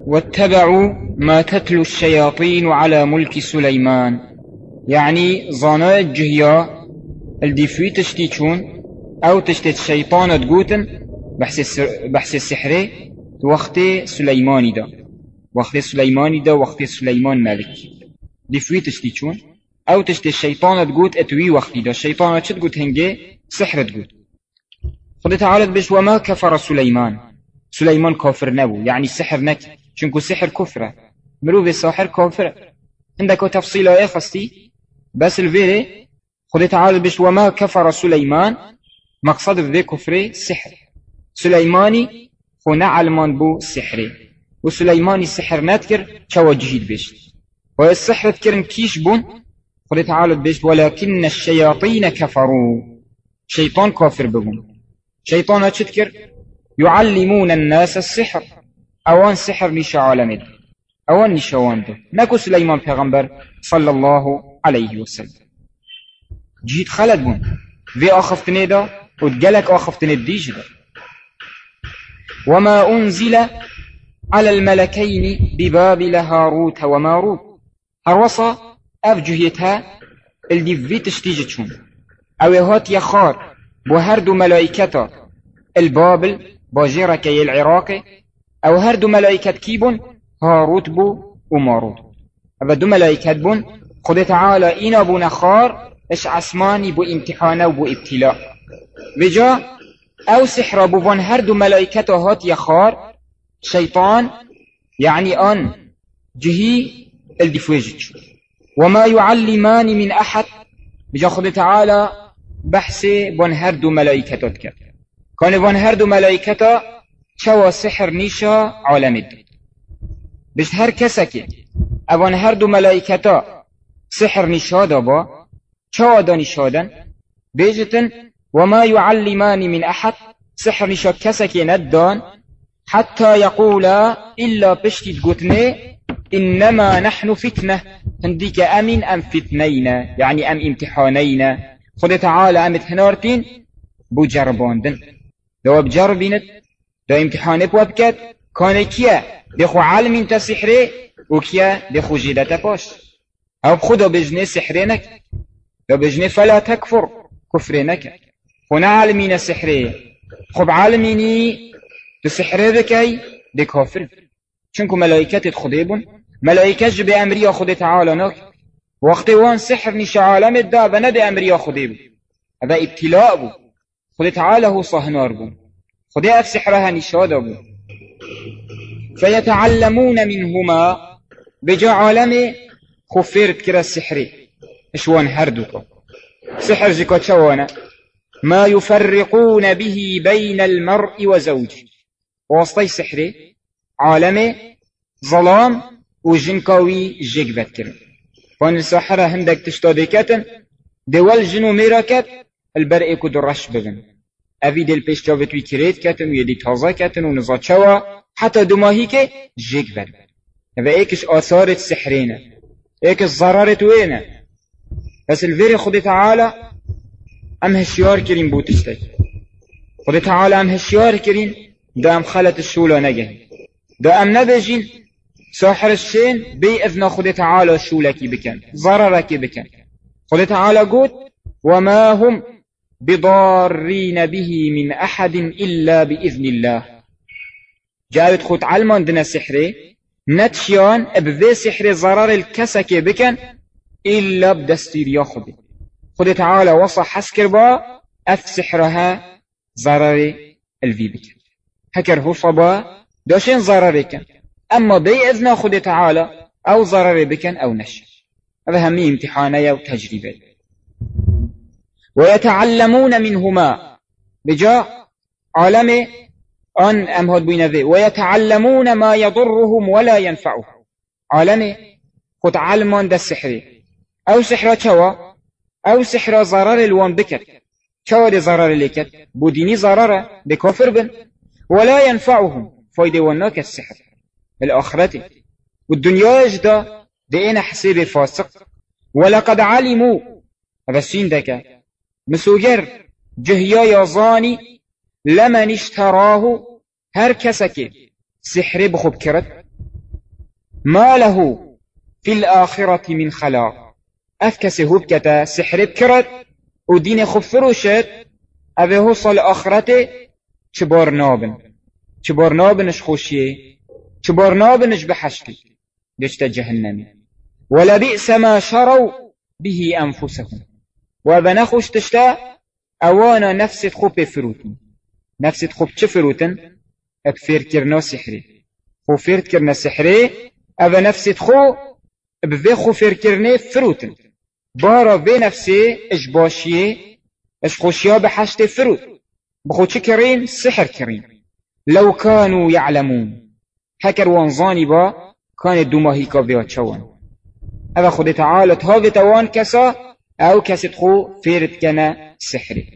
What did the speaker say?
واتبعوا ما تتلو الشياطين على ملك سليمان. يعني ظناء الجهيا الدفوي تشتيشون أو تشتت الشيطان تقوتن بحث بحث السحر وقت سليماني دا. وقت سليماني دا وقت سليمان ملك. دفوي تشتيشون أو تشت الشيطان تقوت أتوي وقتي دا. الشيطان تقوت هنجي سحر تقوت. خد تعالى بش وما كفر سليمان. سليمان كافر نبو يعني سحر نك چونكو سحر كفرة مروف الساحر كافر عندك تفصيل إيه خستي بس الفيري خد تعالى بش وما كفر سليمان مقصد في كفر سحر. سليماني خو نعلمان بو سحري وسليماني سحر نتكر چوا جهيد بيش والسحر تكرن كيش بون؟ خد تعالى بيش ولكن الشياطين كفروا شيطان كافر بون شيطان تذكر يعلمون الناس السحر. أوان سحر نشا عالمد أوان نشوان ده نكو سليمان پیغمبر صلى الله عليه وسلم. جيت خلد بون. في آخفتني دا وتجلك آخفتني الديج دا. وما أنزل على الملكين ببابل هاروت وماروت. هروصا أفجهيتها اللي في تشتيجتشون أو هات يخار بو ملائكة البابل باجيرة كي العراقي أو هردو ملائكة كيبون هاروت بو وماروت هذا دو ملائكة بون خد تعالى إنا بو نخار إش عسماني بو امتحانه وبو ابتلاء بجا أو سحر بو فان هردو ملائكة هات يخار شيطان يعني أن جهي الدفوجج وما يعلمان من أحد بجا خد تعالى بحث بون هردو ملائكة تذكر كان بون هردو ملائكة چوا سحر نيشا عالم الدين بس هر كسك ابون هردو ملائكة سحر نيشا دابا چوا داني شادن بيجتن وما يعلمان من أحد سحر نيشا كسك ندان حتى يقولا إلا بشتي تقوتني إنما نحن فتنة هنديك أمين أم فتنينا يعني أم امتحانينا خود تعالى امت هنارتين بو جرباندن دو بجربينت دو امتحانه بو بكت كان كيا بخو علم انت سحره وكيا بخو جيدة باش أو بخدا بجنه سحرينك دو بجنه فلا تكفر كفرينك خنا علمين سحره. خب علميني دو سحره بكي دي كافر چونكو ملائكت خديبون ملائكت جب امريا خود تعالى نك وقتی وان سحر نیش عالم دا و نه امریا خودی بود هذا ابتلاء بود خود هو صهنار بود خودی اف سحرها نشادا بود فيتعلمون منهما بجا عالم خفرت كرا السحري. إشوان هردوكا سحر جكا تشوانا ما يفرقون به بين المرء وزوجه واسطي سحري. عالم ظلام وجنكاوي جيك بتكرن وان السحرة هندك تشتادي كاتن دول جنو ميرا كات البرئي كد رش ببن أبي دل پیش جابت وی كريت كاتن ويدي تازا كاتن ونزا چوا. حتى دماهي كي جيك بر هذا ايكش آثار السحرين ايكش ضررت وين بس الفيري خد تعالى ام هشيار كريم بوتشتك خد تعالى ام هشيار كريم دا ام خلت الشولة نجه دا ام نبجين ساحر الشين بي إذن خد تعالى شو لكي بكن ضررك بكن خد تعالى قلت وما هم بضارين به من أحد إلا بإذن الله. جاوت خد علمان دنا سحري نتشيان بذي سحر ضرر الكسك بكن إلا بدستير ياخد خد تعالى وصى حسكر با أف سحرها ضرر الفي بكن هكر هو صبا داشين ضرر كان أما بإذن خود تعالى أو ضرر بكن أو نش هذا همي امتحانية وتجربة ويتعلمون منهما. بجاء عالم أن أمهد بين ويتعلمون ما يضرهم ولا ينفعهم. عالم خد علمان ده السحر أو سحر شوا أو سحر ضرر الوان بكت شوا دي ضرر لكت بوديني ضرر بكفر بن. ولا ينفعهم. فايدة وناك السحر الآخرة والدنيا يجدا دينا حسيب فاسق. ولقد علموا. السين دكا مسوجر جهيا يظاني لمن اشتراه هر كسك سحر بخب كرت ما له في الآخرة من خلاق. هوب کتا سحر بکرد و دین خوب فروشد اوه هو صال آخرت چبار نابن؟ چبار نابنش خوشیه؟ چبار نابنش بحشتی دشتا جهنمی. ولبئس ما شروا به أنفسهم. وبنخوش تشتا أوانا نفس خوب فروتن. نفس خوب چه فروتن؟ ابفير كرنا سحري. خو فيرت كرنا سحري أبا نفس خو بفي خو فير كرنا فروتن. بارا في نفسي إش باشيه إش خوشيا بحشت فروت. بخو چه كرين؟ سحر كرين. لو كانوا يعلمون. هكر وانزاني با كان دو ماهي كابيا چوان. أبا خود تعالى تهاوي توان كسا أو كسي تخو فيرت كنا سحري.